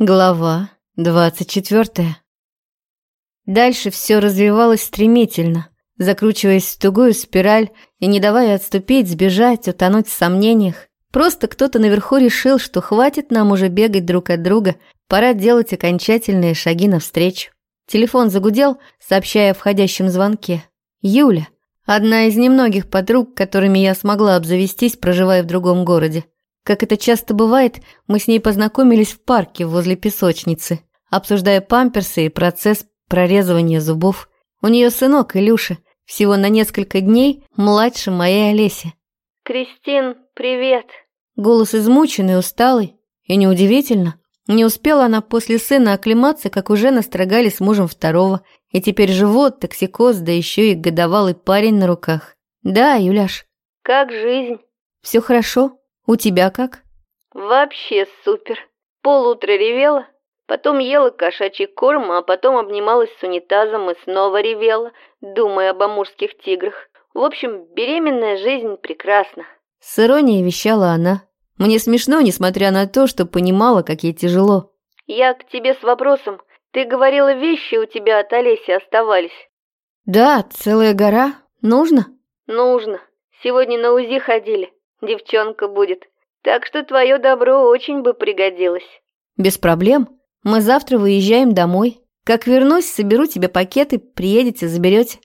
Глава двадцать четвертая. Дальше все развивалось стремительно, закручиваясь в тугую спираль и не давая отступить, сбежать, утонуть в сомнениях. Просто кто-то наверху решил, что хватит нам уже бегать друг от друга, пора делать окончательные шаги навстречу. Телефон загудел, сообщая о входящем звонке. Юля, одна из немногих подруг, которыми я смогла обзавестись, проживая в другом городе. Как это часто бывает, мы с ней познакомились в парке возле песочницы, обсуждая памперсы и процесс прорезывания зубов. У нее сынок Илюша, всего на несколько дней младше моей Олеси. «Кристин, привет!» Голос измученный, усталый. И неудивительно, не успела она после сына оклематься, как уже настрогали с мужем второго. И теперь живот, токсикоз, да еще и годовалый парень на руках. Да, Юляш. «Как жизнь?» Все хорошо. У тебя как? Вообще супер. Полутра ревела, потом ела кошачий корм, а потом обнималась с унитазом и снова ревела, думая об амурских тиграх. В общем, беременная жизнь прекрасна. С иронией вещала она. Мне смешно, несмотря на то, что понимала, как ей тяжело. Я к тебе с вопросом. Ты говорила, вещи у тебя от Олеси оставались. Да, целая гора. Нужно? Нужно. Сегодня на УЗИ ходили девчонка будет. Так что твое добро очень бы пригодилось». «Без проблем. Мы завтра выезжаем домой. Как вернусь, соберу тебе пакеты, приедете, заберете».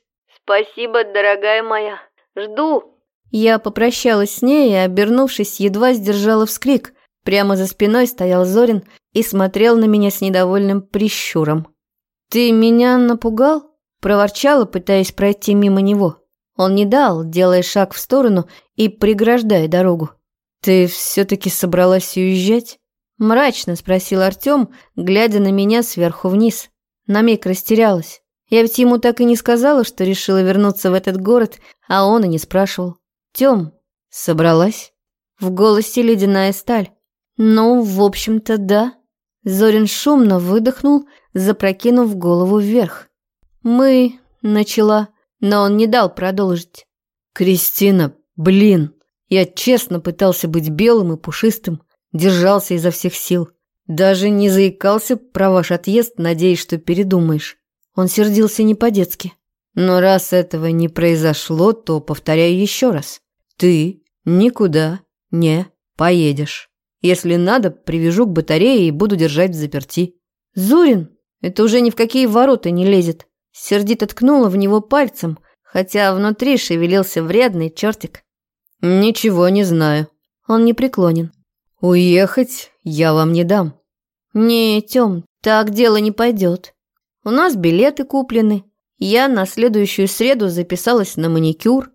«Спасибо, дорогая моя. Жду». Я попрощалась с ней и, обернувшись, едва сдержала вскрик. Прямо за спиной стоял Зорин и смотрел на меня с недовольным прищуром. «Ты меня напугал?» – проворчала, пытаясь пройти мимо него. Он не дал, делая шаг в сторону и преграждая дорогу. «Ты все-таки собралась уезжать?» Мрачно спросил Артем, глядя на меня сверху вниз. На миг растерялась. Я ведь ему так и не сказала, что решила вернуться в этот город, а он и не спрашивал. «Тем, собралась?» В голосе ледяная сталь. «Ну, в общем-то, да». Зорин шумно выдохнул, запрокинув голову вверх. «Мы...» — начала но он не дал продолжить. «Кристина, блин, я честно пытался быть белым и пушистым, держался изо всех сил. Даже не заикался про ваш отъезд, надеясь, что передумаешь. Он сердился не по-детски. Но раз этого не произошло, то повторяю еще раз. Ты никуда не поедешь. Если надо, привяжу к батарее и буду держать в заперти. Зурин, это уже ни в какие ворота не лезет. Сердито ткнула в него пальцем, хотя внутри шевелился вредный чертик. «Ничего не знаю». Он не преклонен. «Уехать я вам не дам». «Не, Тём, так дело не пойдет. У нас билеты куплены. Я на следующую среду записалась на маникюр.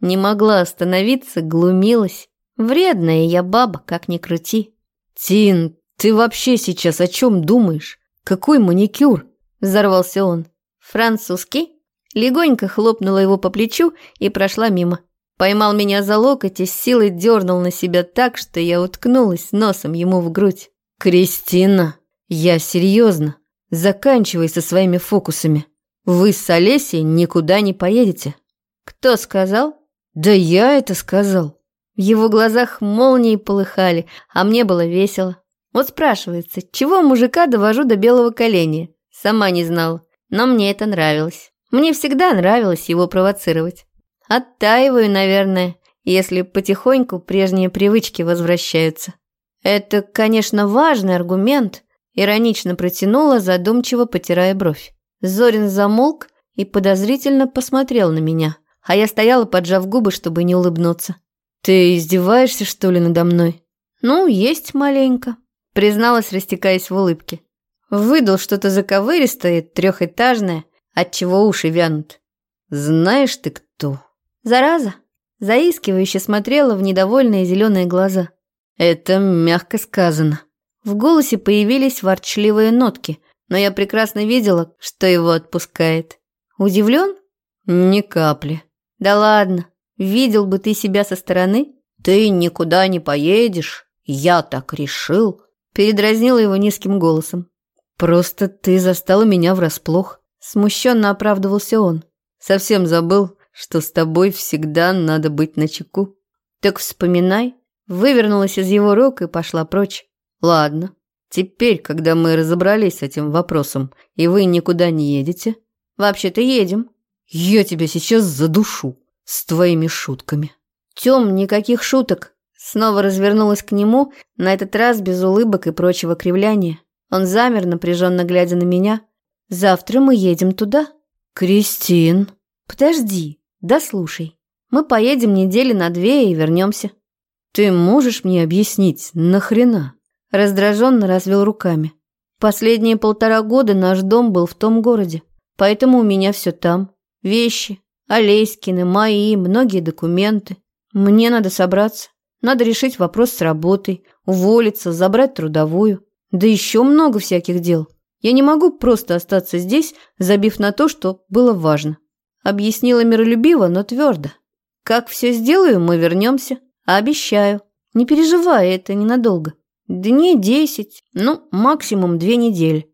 Не могла остановиться, глумилась. Вредная я баба, как ни крути». «Тин, ты вообще сейчас о чем думаешь? Какой маникюр?» Взорвался он. «Французский?» Легонько хлопнула его по плечу и прошла мимо. Поймал меня за локоть и с силой дернул на себя так, что я уткнулась носом ему в грудь. «Кристина, я серьезно. Заканчивай со своими фокусами. Вы с Олесей никуда не поедете». «Кто сказал?» «Да я это сказал». В его глазах молнии полыхали, а мне было весело. Вот спрашивается, чего мужика довожу до белого коленя? Сама не знала но мне это нравилось. Мне всегда нравилось его провоцировать. Оттаиваю, наверное, если потихоньку прежние привычки возвращаются. Это, конечно, важный аргумент, иронично протянула, задумчиво потирая бровь. Зорин замолк и подозрительно посмотрел на меня, а я стояла, поджав губы, чтобы не улыбнуться. «Ты издеваешься, что ли, надо мной?» «Ну, есть маленько», призналась, растекаясь в улыбке. Выдал что-то заковыристое, трехэтажное, отчего уши вянут. «Знаешь ты кто?» «Зараза!» Заискивающе смотрела в недовольные зеленые глаза. «Это мягко сказано». В голосе появились ворчливые нотки, но я прекрасно видела, что его отпускает. Удивлен? Ни капли. Да ладно, видел бы ты себя со стороны? Ты никуда не поедешь, я так решил. Передразнила его низким голосом. «Просто ты застала меня врасплох», – смущенно оправдывался он. «Совсем забыл, что с тобой всегда надо быть начеку». «Так вспоминай». Вывернулась из его рук и пошла прочь. «Ладно, Теперь, когда мы разобрались с этим вопросом, и вы никуда не едете? Вообще-то едем. Я тебя сейчас задушу с твоими шутками. Тём, никаких шуток. Снова развернулась к нему, на этот раз без улыбок и прочего кривляния. Он замер, напряженно глядя на меня. Завтра мы едем туда. Кристин. Подожди, да слушай. Мы поедем недели на две и вернемся. Ты можешь мне объяснить, нахрена? Раздраженно развел руками. Последние полтора года наш дом был в том городе, поэтому у меня все там. Вещи, Олеськины, мои, многие документы. Мне надо собраться. Надо решить вопрос с работой, уволиться, забрать трудовую. Да еще много всяких дел. Я не могу просто остаться здесь, забив на то, что было важно. Объяснила миролюбиво, но твердо. Как все сделаю, мы вернемся. Обещаю. Не переживай, это ненадолго. Дней десять, ну, максимум две недели.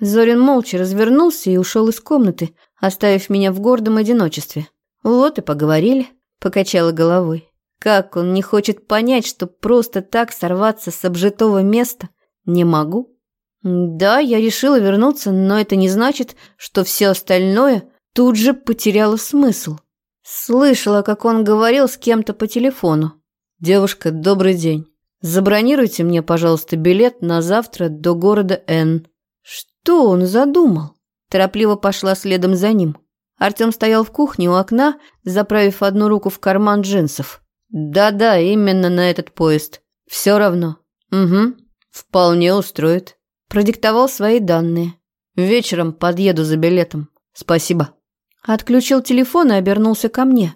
Зорин молча развернулся и ушел из комнаты, оставив меня в гордом одиночестве. Вот и поговорили, покачала головой. Как он не хочет понять, что просто так сорваться с обжитого места не могу? Да, я решила вернуться, но это не значит, что все остальное тут же потеряло смысл. Слышала, как он говорил с кем-то по телефону. «Девушка, добрый день. Забронируйте мне, пожалуйста, билет на завтра до города Н. Что он задумал? Торопливо пошла следом за ним. Артем стоял в кухне у окна, заправив одну руку в карман джинсов. Да-да, именно на этот поезд. Все равно. Угу. Вполне устроит. Продиктовал свои данные. Вечером подъеду за билетом. Спасибо. Отключил телефон и обернулся ко мне.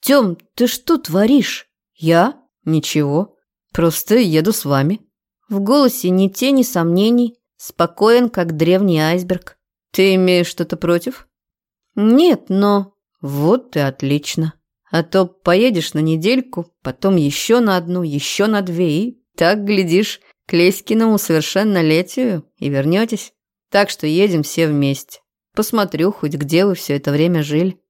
Тём, ты что творишь? Я? Ничего. Просто еду с вами». В голосе ни тени сомнений, спокоен, как древний айсберг. «Ты имеешь что-то против?» «Нет, но...» «Вот и отлично. А то поедешь на недельку, потом еще на одну, еще на две, и так, глядишь, к Леськиному совершеннолетию и вернетесь. Так что едем все вместе. Посмотрю хоть, где вы все это время жили».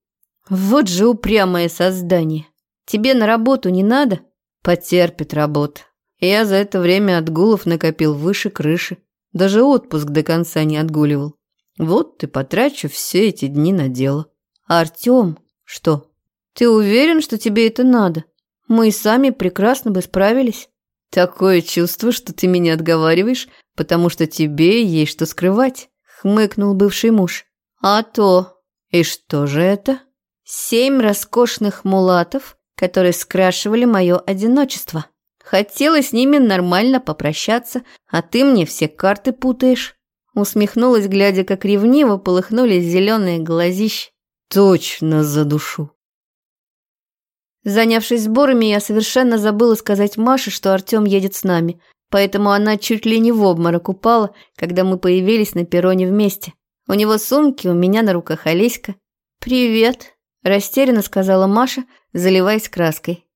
«Вот же упрямое создание. Тебе на работу не надо?» Потерпит работа. Я за это время отгулов накопил выше крыши. Даже отпуск до конца не отгуливал. Вот ты потрачу все эти дни на дело. Артем, что? Ты уверен, что тебе это надо? Мы и сами прекрасно бы справились. Такое чувство, что ты меня отговариваешь, потому что тебе есть что скрывать, хмыкнул бывший муж. А то. И что же это? Семь роскошных мулатов которые скрашивали мое одиночество. Хотела с ними нормально попрощаться, а ты мне все карты путаешь. Усмехнулась, глядя, как ревниво полыхнули зеленые глазища. Точно за душу. Занявшись сборами, я совершенно забыла сказать Маше, что Артем едет с нами, поэтому она чуть ли не в обморок упала, когда мы появились на перроне вместе. У него сумки, у меня на руках Олеська. «Привет», – растерянно сказала Маша, заливаясь краской.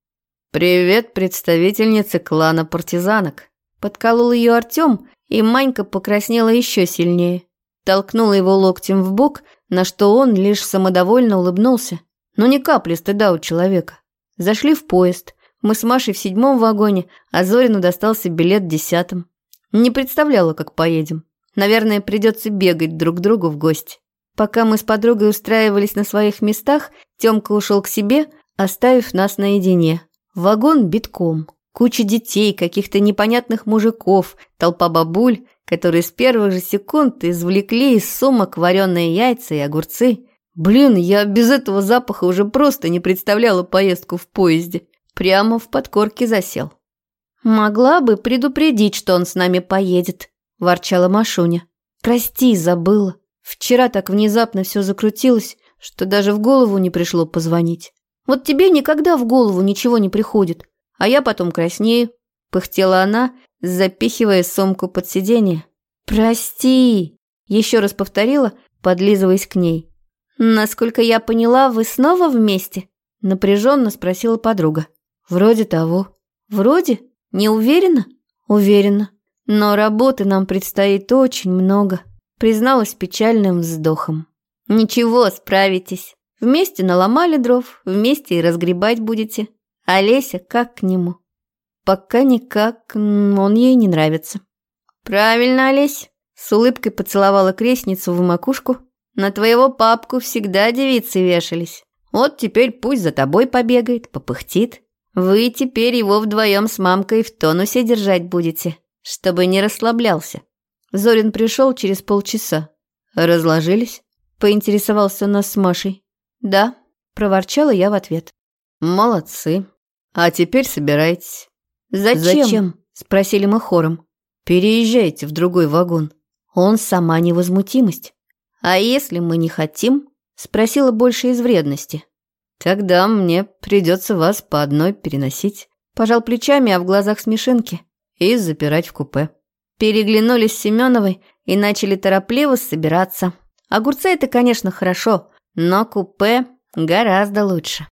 «Привет, представительница клана партизанок!» Подколол ее Артем, и Манька покраснела еще сильнее. Толкнула его локтем в бок, на что он лишь самодовольно улыбнулся. Но ни капли стыда у человека. Зашли в поезд. Мы с Машей в седьмом вагоне, а Зорину достался билет в десятом. Не представляла, как поедем. Наверное, придется бегать друг к другу в гости. Пока мы с подругой устраивались на своих местах, Тёмка ушел к себе, оставив нас наедине. Вагон битком. Куча детей, каких-то непонятных мужиков, толпа бабуль, которые с первых же секунд извлекли из сумок вареные яйца и огурцы. Блин, я без этого запаха уже просто не представляла поездку в поезде. Прямо в подкорке засел. «Могла бы предупредить, что он с нами поедет», – ворчала Машуня. «Прости, забыла. Вчера так внезапно все закрутилось, что даже в голову не пришло позвонить». Вот тебе никогда в голову ничего не приходит, а я потом краснею», – пыхтела она, запихивая сумку под сиденье. «Прости», – еще раз повторила, подлизываясь к ней. «Насколько я поняла, вы снова вместе?» – напряженно спросила подруга. «Вроде того». «Вроде? Не уверена?» «Уверена. Но работы нам предстоит очень много», – призналась печальным вздохом. «Ничего, справитесь». Вместе наломали дров, вместе и разгребать будете. А Леся как к нему? Пока никак, он ей не нравится. Правильно, Олесь. С улыбкой поцеловала крестницу в макушку. На твоего папку всегда девицы вешались. Вот теперь пусть за тобой побегает, попыхтит. Вы теперь его вдвоем с мамкой в тонусе держать будете, чтобы не расслаблялся. Зорин пришел через полчаса. Разложились? Поинтересовался нас с Машей. Да, проворчала я в ответ. Молодцы. А теперь собирайтесь. Зачем? Зачем? Спросили мы хором. Переезжайте в другой вагон. Он сама невозмутимость. А если мы не хотим? Спросила больше из вредности. Тогда мне придется вас по одной переносить. Пожал плечами, а в глазах смешинки. И запирать в купе. Переглянулись с Семеновой и начали торопливо собираться. Огурцы это, конечно, хорошо, но купе гораздо лучше.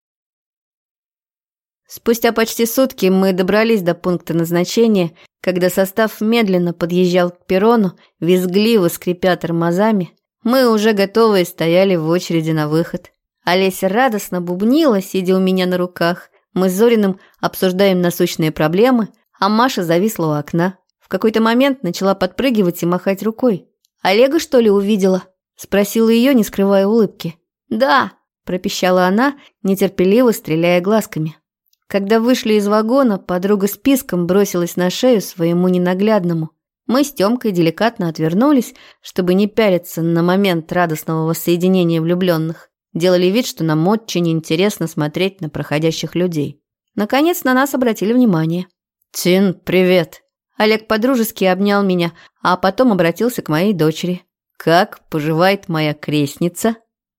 Спустя почти сутки мы добрались до пункта назначения, когда состав медленно подъезжал к перрону, визгливо скрипя тормозами. Мы уже готовые стояли в очереди на выход. Олеся радостно бубнила, сидя у меня на руках. Мы с Зориным обсуждаем насущные проблемы, а Маша зависла у окна. В какой-то момент начала подпрыгивать и махать рукой. «Олега, что ли, увидела?» – спросила ее, не скрывая улыбки. «Да», – пропищала она, нетерпеливо стреляя глазками. Когда вышли из вагона, подруга с писком бросилась на шею своему ненаглядному. Мы с Тёмкой деликатно отвернулись, чтобы не пялиться на момент радостного воссоединения влюбленных. Делали вид, что нам очень интересно смотреть на проходящих людей. Наконец на нас обратили внимание. «Тин, привет!» Олег подружески обнял меня, а потом обратился к моей дочери. «Как поживает моя крестница?»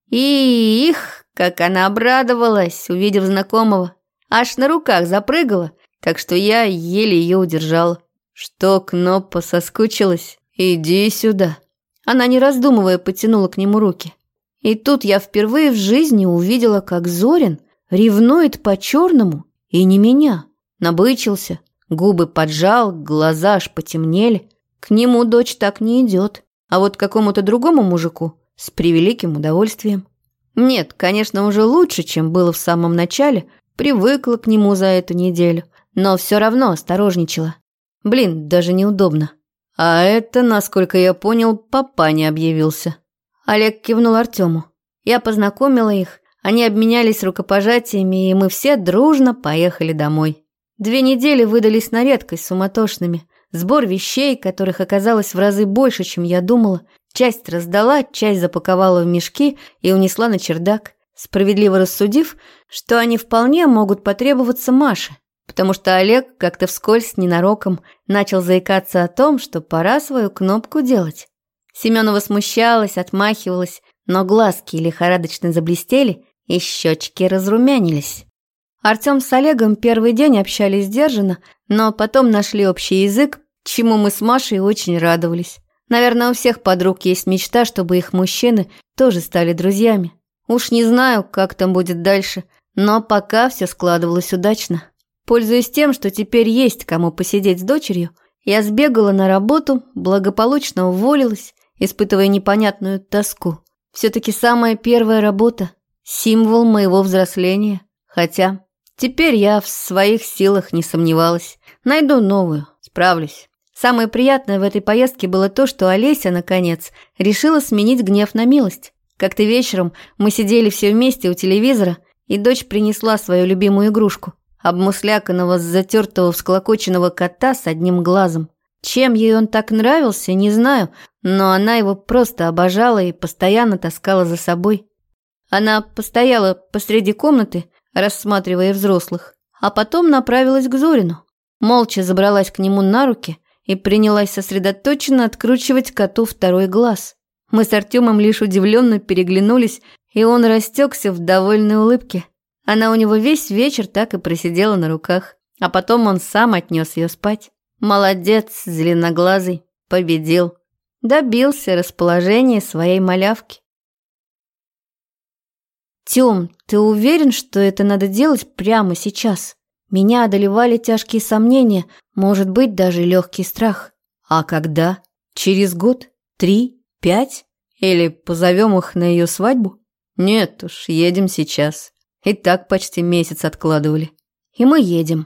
И их, как она обрадовалась, увидев знакомого. Аж на руках запрыгала, так что я еле ее удержала. «Что, Кноппа, соскучилась? Иди сюда!» Она, не раздумывая, потянула к нему руки. И тут я впервые в жизни увидела, как Зорин ревнует по-черному и не меня. Набычился, губы поджал, глаза аж потемнели. К нему дочь так не идет, а вот к какому-то другому мужику с превеликим удовольствием. Нет, конечно, уже лучше, чем было в самом начале, привыкла к нему за эту неделю, но все равно осторожничала. Блин, даже неудобно. А это, насколько я понял, папа не объявился. Олег кивнул Артему. Я познакомила их, они обменялись рукопожатиями, и мы все дружно поехали домой. Две недели выдались на редкость суматошными. Сбор вещей, которых оказалось в разы больше, чем я думала. Часть раздала, часть запаковала в мешки и унесла на чердак, справедливо рассудив, что они вполне могут потребоваться Маше, потому что Олег как-то вскользь ненароком начал заикаться о том, что пора свою кнопку делать. Семенова смущалась, отмахивалась, но глазки лихорадочно заблестели и щечки разрумянились. Артем с Олегом первый день общались сдержанно, но потом нашли общий язык, чему мы с Машей очень радовались. Наверное, у всех подруг есть мечта, чтобы их мужчины тоже стали друзьями. Уж не знаю, как там будет дальше, но пока все складывалось удачно. Пользуясь тем, что теперь есть кому посидеть с дочерью, я сбегала на работу, благополучно уволилась испытывая непонятную тоску. Все-таки самая первая работа – символ моего взросления. Хотя теперь я в своих силах не сомневалась. Найду новую, справлюсь. Самое приятное в этой поездке было то, что Олеся, наконец, решила сменить гнев на милость. Как-то вечером мы сидели все вместе у телевизора, и дочь принесла свою любимую игрушку – обмусляканного, затертого, всклокоченного кота с одним глазом. Чем ей он так нравился, не знаю, но она его просто обожала и постоянно таскала за собой. Она постояла посреди комнаты, рассматривая взрослых, а потом направилась к Зорину. Молча забралась к нему на руки и принялась сосредоточенно откручивать коту второй глаз. Мы с Артемом лишь удивленно переглянулись, и он растекся в довольной улыбке. Она у него весь вечер так и просидела на руках, а потом он сам отнес ее спать. Молодец, зеленоглазый, победил. Добился расположения своей малявки. Тём, ты уверен, что это надо делать прямо сейчас? Меня одолевали тяжкие сомнения, может быть, даже легкий страх. А когда? Через год? Три? Пять? Или позовем их на ее свадьбу? Нет уж, едем сейчас. И так почти месяц откладывали. И мы едем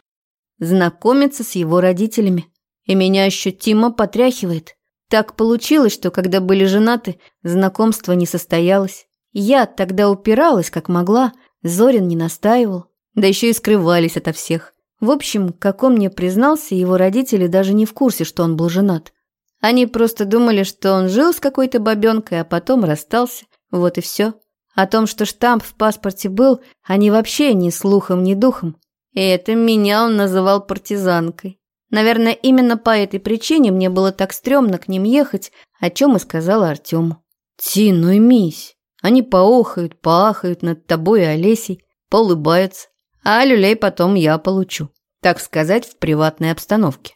знакомиться с его родителями. и меня ощутимо потряхивает. Так получилось, что когда были женаты, знакомство не состоялось. Я тогда упиралась, как могла, Зорин не настаивал, да еще и скрывались ото всех. В общем, как он мне признался, его родители даже не в курсе, что он был женат. Они просто думали, что он жил с какой-то бабенкой, а потом расстался. Вот и все. О том, что штамп в паспорте был, они вообще ни слухом, ни духом. И это меня он называл партизанкой. Наверное, именно по этой причине мне было так стрёмно к ним ехать, о чем и сказала Артему. «Ти, ну и мись. Они поохают, поахают над тобой и Олесей, поулыбаются, а люлей потом я получу, так сказать, в приватной обстановке.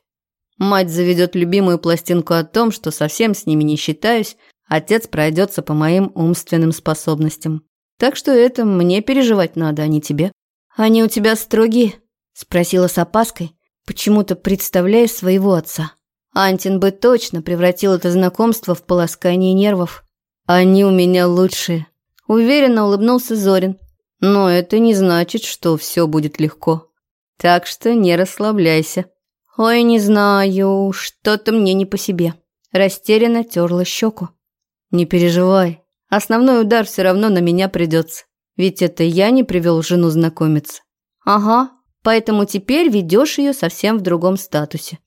Мать заведет любимую пластинку о том, что совсем с ними не считаюсь, отец пройдется по моим умственным способностям. Так что это мне переживать надо, а не тебе. Они у тебя строгие? Спросила с опаской, почему-то представляя своего отца. Антин бы точно превратил это знакомство в полоскание нервов. Они у меня лучшие. Уверенно улыбнулся Зорин. Но это не значит, что все будет легко. Так что не расслабляйся. Ой, не знаю, что-то мне не по себе. Растерянно терла щеку. Не переживай. Основной удар все равно на меня придется. Ведь это я не привел жену знакомиться. Ага, поэтому теперь ведешь ее совсем в другом статусе.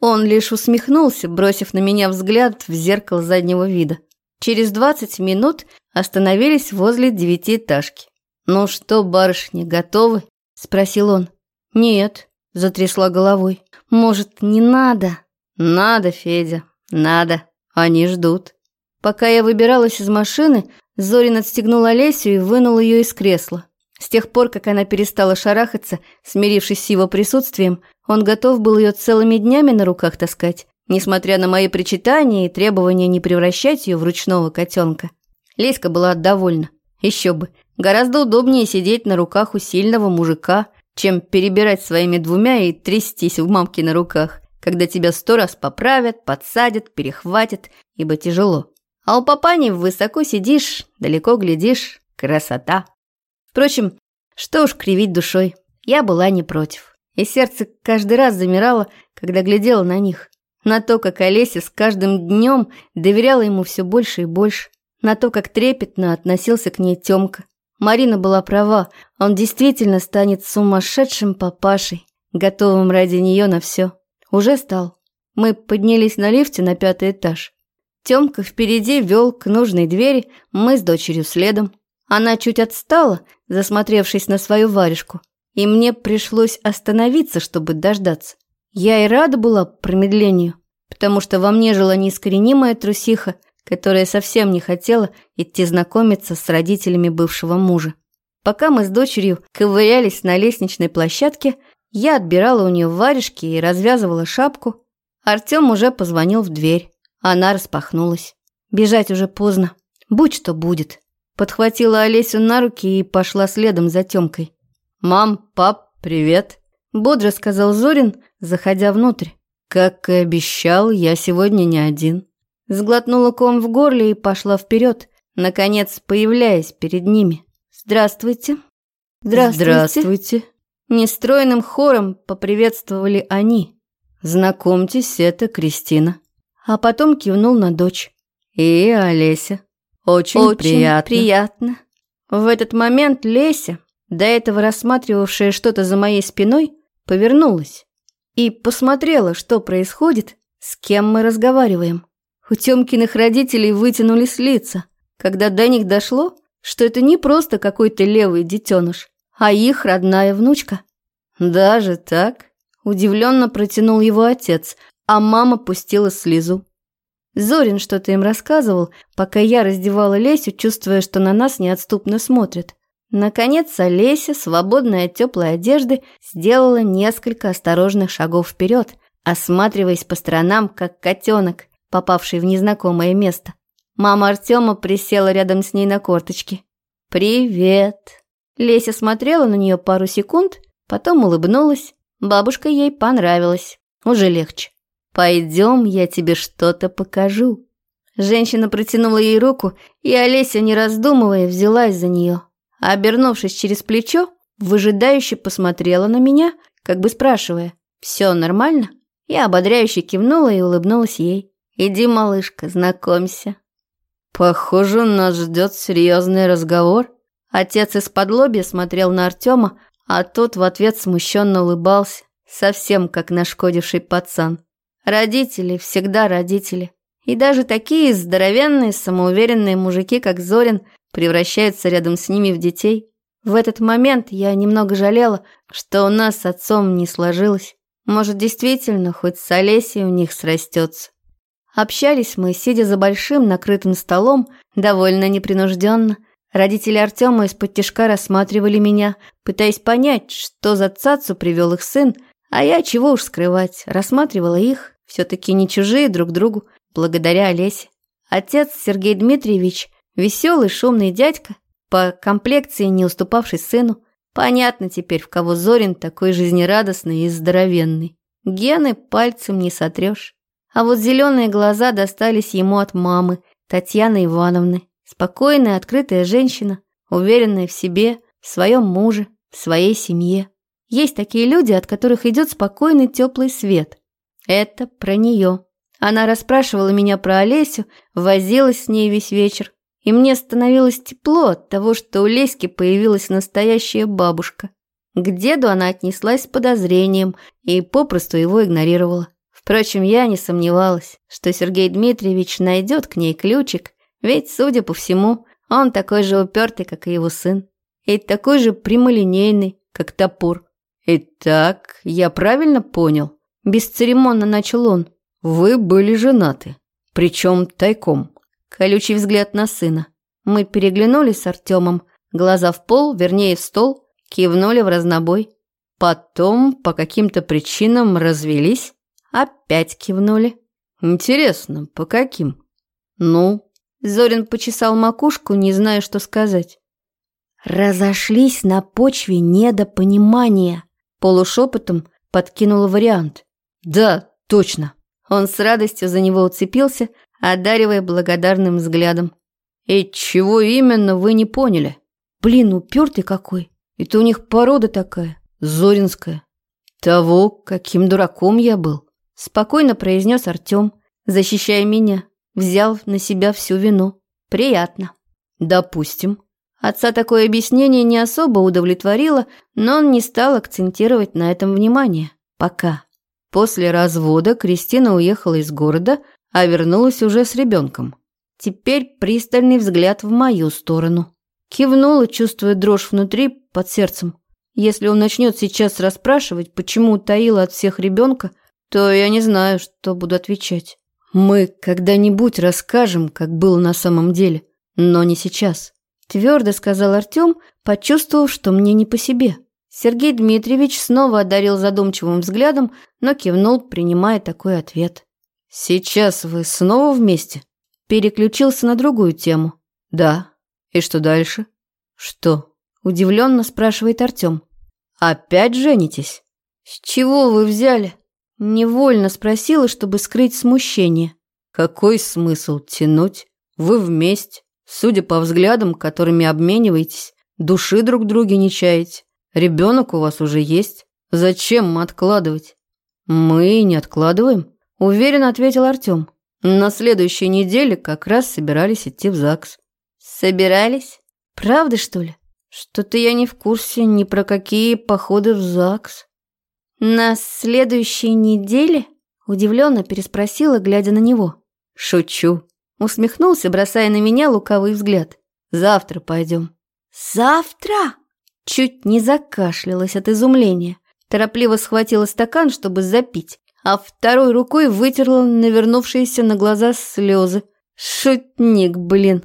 Он лишь усмехнулся, бросив на меня взгляд в зеркало заднего вида. Через двадцать минут остановились возле девятиэтажки. «Ну что, барышни, готовы?» – спросил он. «Нет», – затрясла головой. «Может, не надо?» «Надо, Федя, надо. Они ждут». Пока я выбиралась из машины, Зорин отстегнул Олесю и вынул ее из кресла. С тех пор, как она перестала шарахаться, смирившись с его присутствием, он готов был ее целыми днями на руках таскать, несмотря на мои причитания и требования не превращать ее в ручного котенка. Леська была довольна. Еще бы. Гораздо удобнее сидеть на руках у сильного мужика, чем перебирать своими двумя и трястись в мамке на руках, когда тебя сто раз поправят, подсадят, перехватят, ибо тяжело. А у папани высоко сидишь, далеко глядишь. Красота. Впрочем, что уж кривить душой. Я была не против. И сердце каждый раз замирало, когда глядела на них. На то, как Олеся с каждым днем доверяла ему все больше и больше. На то, как трепетно относился к ней Тёмка. Марина была права, он действительно станет сумасшедшим папашей, готовым ради нее на все. Уже стал. Мы поднялись на лифте на пятый этаж. Тёмка впереди вел к нужной двери, мы с дочерью следом. Она чуть отстала, засмотревшись на свою варежку, и мне пришлось остановиться, чтобы дождаться. Я и рада была промедлению, потому что во мне жила неискоренимая трусиха, которая совсем не хотела идти знакомиться с родителями бывшего мужа. Пока мы с дочерью ковырялись на лестничной площадке, я отбирала у нее варежки и развязывала шапку. Артем уже позвонил в дверь. Она распахнулась. Бежать уже поздно. Будь что будет. Подхватила Олесю на руки и пошла следом за Тёмкой. «Мам, пап, привет!» Бодро сказал Зорин, заходя внутрь. Как и обещал, я сегодня не один. Сглотнула ком в горле и пошла вперед, наконец появляясь перед ними. Здравствуйте. Здравствуйте. Здравствуйте. Нестроенным хором поприветствовали они. Знакомьтесь, это Кристина. А потом кивнул на дочь. И Олеся. Очень, Очень приятно. приятно. В этот момент Леся, до этого рассматривавшая что-то за моей спиной, повернулась и посмотрела, что происходит, с кем мы разговариваем. У Тёмкиных родителей вытянулись лица, когда до них дошло, что это не просто какой-то левый детеныш, а их родная внучка. Даже так? Удивленно протянул его отец, а мама пустила слезу. Зорин что-то им рассказывал, пока я раздевала Лесю, чувствуя, что на нас неотступно смотрят. Наконец Олеся, свободная от теплой одежды, сделала несколько осторожных шагов вперед, осматриваясь по сторонам, как котенок, попавший в незнакомое место. Мама Артема присела рядом с ней на корточки. «Привет!» Леся смотрела на нее пару секунд, потом улыбнулась. Бабушка ей понравилась. Уже легче. «Пойдем, я тебе что-то покажу». Женщина протянула ей руку, и Олеся, не раздумывая, взялась за нее обернувшись через плечо, выжидающе посмотрела на меня, как бы спрашивая, «Все нормально?» Я ободряюще кивнула и улыбнулась ей. «Иди, малышка, знакомься». «Похоже, нас ждет серьезный разговор». Отец из-под лобья смотрел на Артема, а тот в ответ смущенно улыбался, совсем как нашкодивший пацан. Родители всегда родители. И даже такие здоровенные, самоуверенные мужики, как Зорин, превращаются рядом с ними в детей. В этот момент я немного жалела, что у нас с отцом не сложилось. Может, действительно, хоть с Олесей у них срастется. Общались мы, сидя за большим накрытым столом, довольно непринужденно. Родители Артема из-под тяжка рассматривали меня, пытаясь понять, что за цацу привел их сын, а я, чего уж скрывать, рассматривала их, все-таки не чужие друг другу, благодаря Олесе. Отец Сергей Дмитриевич, веселый, шумный дядька, по комплекции не уступавший сыну. Понятно теперь, в кого Зорин такой жизнерадостный и здоровенный. Гены пальцем не сотрешь. А вот зеленые глаза достались ему от мамы, Татьяны Ивановны. Спокойная, открытая женщина, уверенная в себе, в своем муже, в своей семье. Есть такие люди, от которых идет спокойный теплый свет. Это про нее. Она расспрашивала меня про Олесю, возилась с ней весь вечер. И мне становилось тепло от того, что у Леськи появилась настоящая бабушка. К деду она отнеслась с подозрением и попросту его игнорировала. Впрочем, я не сомневалась, что Сергей Дмитриевич найдет к ней ключик, ведь, судя по всему, он такой же упертый, как и его сын, и такой же прямолинейный, как топор. «Итак, я правильно понял?» Бесцеремонно начал он. «Вы были женаты, причем тайком». Колючий взгляд на сына. Мы переглянулись с Артемом, глаза в пол, вернее в стол, кивнули в разнобой. Потом по каким-то причинам развелись. Опять кивнули. Интересно, по каким? Ну? Зорин почесал макушку, не зная, что сказать. Разошлись на почве недопонимания. Полушепотом подкинула вариант. Да, точно. Он с радостью за него уцепился, одаривая благодарным взглядом. «И чего именно вы не поняли?» «Блин, упертый какой! Это у них порода такая, зоринская». «Того, каким дураком я был», – спокойно произнес Артем, защищая меня, взял на себя всю вину. «Приятно». «Допустим». Отца такое объяснение не особо удовлетворило, но он не стал акцентировать на этом внимание. Пока. После развода Кристина уехала из города, а вернулась уже с ребенком. Теперь пристальный взгляд в мою сторону. Кивнула, чувствуя дрожь внутри, под сердцем. Если он начнет сейчас расспрашивать, почему утаила от всех ребенка, то я не знаю, что буду отвечать. Мы когда-нибудь расскажем, как было на самом деле, но не сейчас. Твердо сказал Артем, почувствовав, что мне не по себе. Сергей Дмитриевич снова одарил задумчивым взглядом, но кивнул, принимая такой ответ. «Сейчас вы снова вместе?» Переключился на другую тему. «Да. И что дальше?» «Что?» – удивленно спрашивает Артем. «Опять женитесь?» «С чего вы взяли?» Невольно спросила, чтобы скрыть смущение. «Какой смысл тянуть? Вы вместе. Судя по взглядам, которыми обмениваетесь, души друг друге не чаете. Ребенок у вас уже есть. Зачем откладывать? Мы не откладываем, уверенно ответил Артем. На следующей неделе как раз собирались идти в ЗАГС. Собирались? Правда, что ли? Что-то я не в курсе ни про какие походы в ЗАГС. На следующей неделе? Удивленно переспросила, глядя на него. Шучу. Усмехнулся, бросая на меня лукавый взгляд. Завтра пойдем. Завтра? Чуть не закашлялась от изумления. Торопливо схватила стакан, чтобы запить, а второй рукой вытерла навернувшиеся на глаза слезы. Шутник, блин.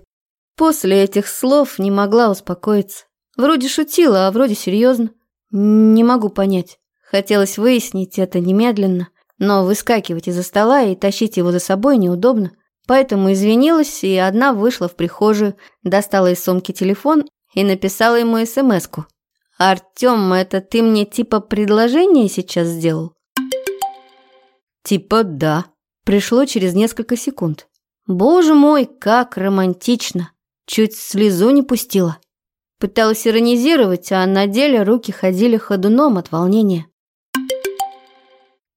После этих слов не могла успокоиться. Вроде шутила, а вроде серьезно. Не могу понять. Хотелось выяснить это немедленно, но выскакивать из-за стола и тащить его за собой неудобно. Поэтому извинилась и одна вышла в прихожую, достала из сумки телефон и написала ему смс-ку. «Артём, это ты мне типа предложение сейчас сделал?» «Типа да». Пришло через несколько секунд. «Боже мой, как романтично!» Чуть слезу не пустила. Пыталась иронизировать, а на деле руки ходили ходуном от волнения.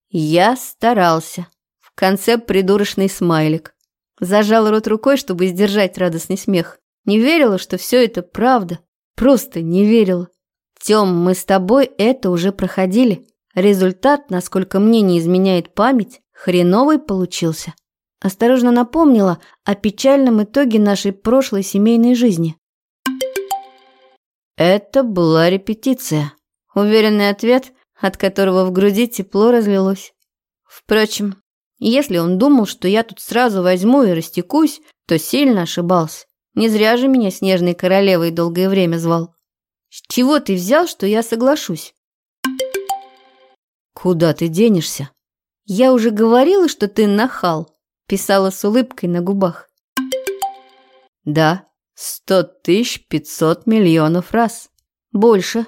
Я старался. В конце придурочный смайлик. Зажал рот рукой, чтобы сдержать радостный смех. Не верила, что все это правда. Просто не верила. Тем, мы с тобой это уже проходили. Результат, насколько мне не изменяет память, хреновый получился. Осторожно напомнила о печальном итоге нашей прошлой семейной жизни. Это была репетиция. Уверенный ответ, от которого в груди тепло разлилось. Впрочем, если он думал, что я тут сразу возьму и растекусь, то сильно ошибался. Не зря же меня снежной королевой долгое время звал. С чего ты взял, что я соглашусь? Куда ты денешься? Я уже говорила, что ты нахал, писала с улыбкой на губах. Да, сто тысяч пятьсот миллионов раз. Больше.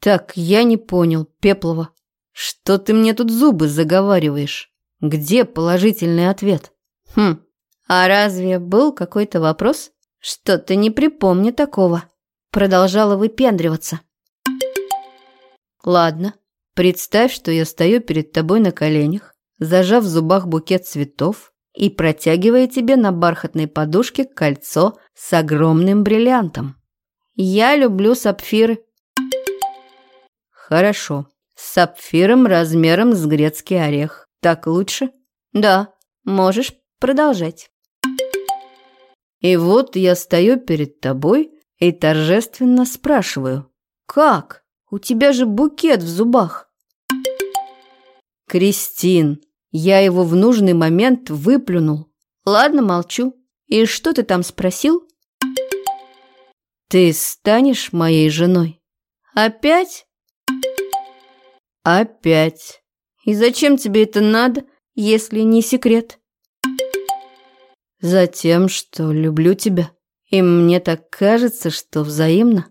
Так, я не понял, Пеплова. Что ты мне тут зубы заговариваешь? Где положительный ответ? Хм, а разве был какой-то вопрос? Что-то не припомню такого. Продолжала выпендриваться. Ладно, представь, что я стою перед тобой на коленях, зажав в зубах букет цветов и протягивая тебе на бархатной подушке кольцо с огромным бриллиантом. Я люблю сапфиры. Хорошо, с сапфиром размером с грецкий орех. Так лучше? Да, можешь продолжать. И вот я стою перед тобой и торжественно спрашиваю. Как? У тебя же букет в зубах. Кристин, я его в нужный момент выплюнул. Ладно, молчу. И что ты там спросил? Ты станешь моей женой? Опять? Опять. И зачем тебе это надо, если не секрет? Затем, что люблю тебя. И мне так кажется, что взаимно.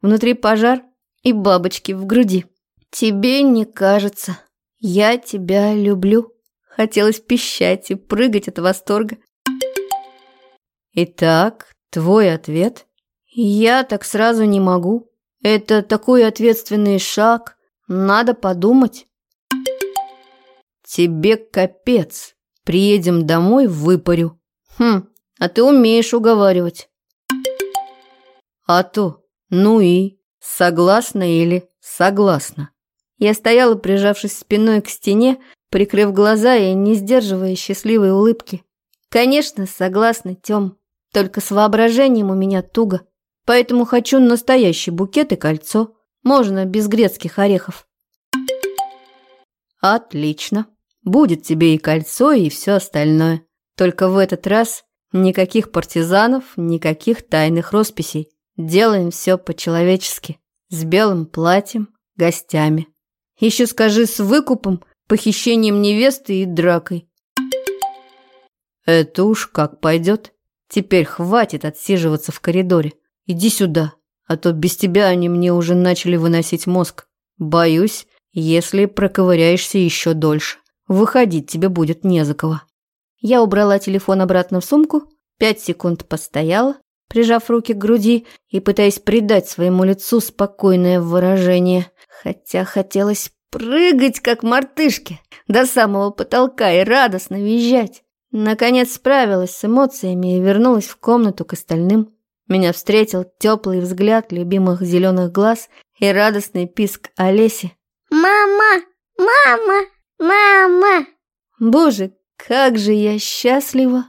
Внутри пожар и бабочки в груди. Тебе не кажется. Я тебя люблю. Хотелось пищать и прыгать от восторга. Итак, твой ответ? Я так сразу не могу. Это такой ответственный шаг. Надо подумать. Тебе капец. Приедем домой, выпарю. Хм, а ты умеешь уговаривать. А то, ну и, согласна или согласна. Я стояла, прижавшись спиной к стене, прикрыв глаза и не сдерживая счастливой улыбки. Конечно, согласна, Тём, только с воображением у меня туго. Поэтому хочу настоящий букет и кольцо. Можно без грецких орехов. Отлично. Будет тебе и кольцо, и все остальное. Только в этот раз никаких партизанов, никаких тайных росписей. Делаем все по-человечески. С белым платьем, гостями. Еще скажи с выкупом, похищением невесты и дракой. Это уж как пойдет. Теперь хватит отсиживаться в коридоре. Иди сюда а то без тебя они мне уже начали выносить мозг. Боюсь, если проковыряешься еще дольше, выходить тебе будет не за кого». Я убрала телефон обратно в сумку, пять секунд постояла, прижав руки к груди и пытаясь придать своему лицу спокойное выражение, хотя хотелось прыгать, как мартышки, до самого потолка и радостно визжать. Наконец справилась с эмоциями и вернулась в комнату к остальным. Меня встретил теплый взгляд любимых зеленых глаз и радостный писк Олеси. «Мама! Мама! Мама!» Боже, как же я счастлива!